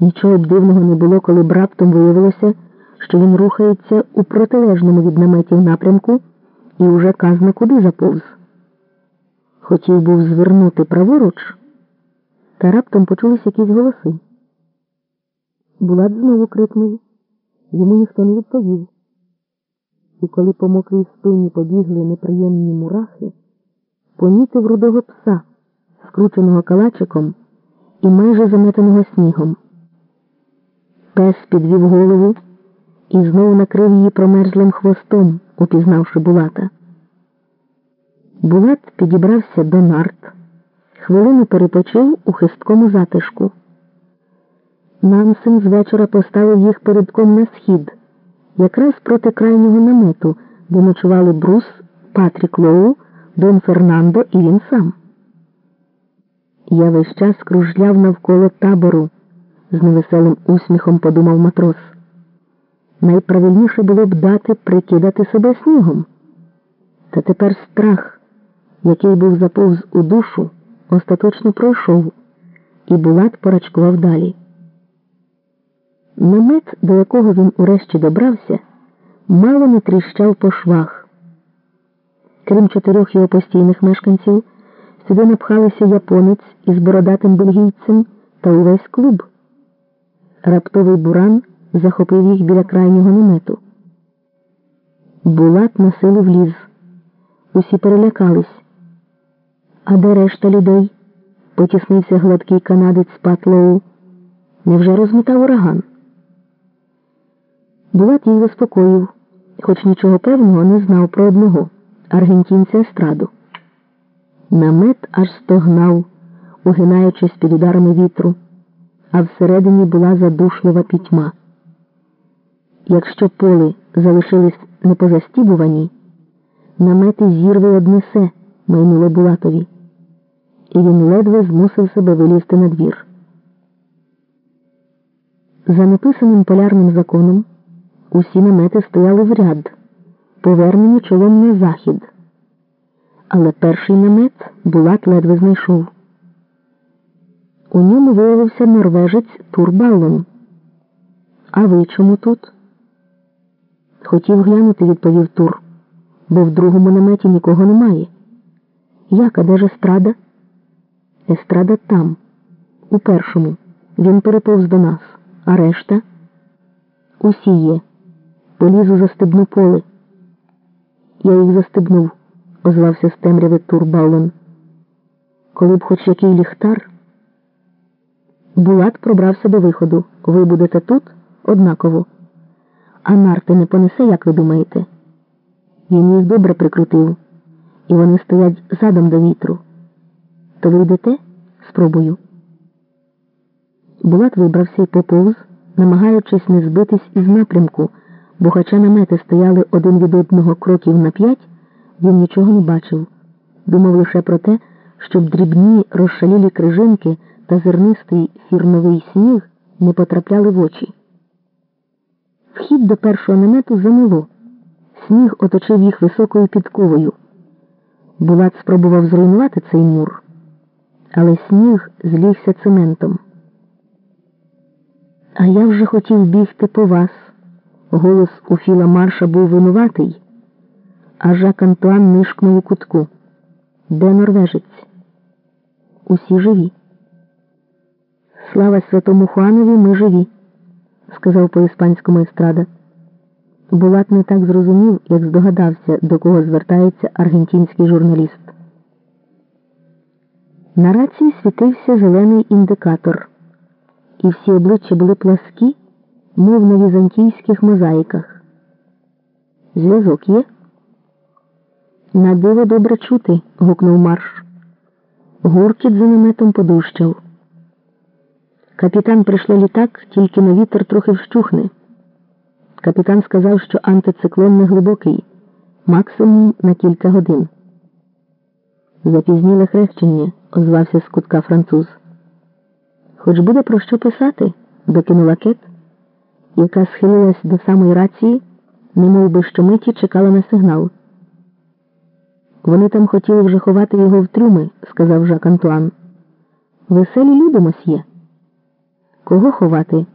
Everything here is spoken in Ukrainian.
Нічого б дивного не було, коли б раптом виявилося, що він рухається у протилежному від наметів напрямку і уже казна куди заповз. Хотів був звернути праворуч, та раптом почулись якісь голоси. Булат знову крикнув. Йому ніхто не відповів. І коли по мокрій спині побігли неприємні мурахи, помітив рудого пса, скрученого калачиком і майже заметеного снігом. Пес підвів голову і знову накрив її промерзлим хвостом, упізнавши Булата. Булат підібрався до нарт, хвилину перепочив у хисткому затишку. Нансен з вечора поставив їх передком на схід, якраз проти крайнього намету, де ночували Брус, Патрік Лоу, Дон Фернандо і він сам. Я весь час кружляв навколо табору, з невеселим усміхом подумав матрос. Найправильніше було б дати прикидати себе снігом. Та тепер страх, який був заповз у душу, остаточно пройшов, і Булат порачкував далі. Намет, до якого він урешті добрався, мало не тріщав по швах. Крім чотирьох його постійних мешканців, сюди напхалися японець із бородатим бельгійцем та увесь клуб. Раптовий буран захопив їх біля крайнього намету. Булат на силу вліз. Усі перелякались. А де решта людей? Потіснився гладкий канадець Патлоу. Невже розмітав ураган? Булат їх заспокоїв, хоч нічого певного не знав про одного аргентінця естраду. Намет аж стогнав, угинаючись під ударами вітру, а всередині була задушлива пітьма. Якщо поли залишились непозастібувані, намети зірви однесе, майнуло Булатові, і він ледве змусив себе вилізти на двір. За неписаним полярним законом. Усі намети стояли в ряд, повернені чолом на захід. Але перший намет Булат ледве знайшов. У ньому виявився норвежець Турбаллон. А ви чому тут? Хотів глянути, відповів Тур, бо в другому наметі нікого немає. Як, а де ж естрада? Естрада там, у першому. Він переповз до нас, а решта усі є. Полізу застебну поле. Я їх застебнув, озвався з темряви Турбалон. Коли б хоч який ліхтар. Булат пробрався до виходу. Ви будете тут однаково. А нарти не понесе, як ви думаєте? Він їх добре прикрутив, і вони стоять задом до вітру. То ви йдете? Спробую. Булат вибрався і поповз, намагаючись не збитись із напрямку бо хоча намети стояли один від одного кроків на п'ять, він нічого не бачив, думав лише про те, щоб дрібні розшалілі крижинки та зернистий фірновий сніг не потрапляли в очі. Вхід до першого намету замило. Сніг оточив їх високою підковою. Булат спробував зруйнувати цей мур, але сніг злігся цементом. А я вже хотів бігти по вас. Голос у Філа Марша був винуватий, а Жак Антуан нишкнув у кутку. Де норвежець? Усі живі. Слава святому Хуанові, ми живі, сказав по іспанському естрада. Булат не так зрозумів, як здогадався, до кого звертається аргентинський журналіст. На рації світився зелений індикатор, і всі обличчя були пласкі мов на візантійських мозаїках. Зв'язок є? На диво добре чути. гукнув марш. Гуркіт за наметом подущав. Капітан прийшло літак, тільки на вітер трохи вщухне. Капітан сказав, що антициклон не глибокий, максимум на кілька годин. Запізніле хрещення, озвався з кутка француз. Хоч буде про що писати, докинула кет яка схилилась до самої рації, немов би щомиті чекала на сигнал. Вони там хотіли вже ховати його в трюми, сказав Жак Антуан. Веселі люди мосьє. Кого ховати?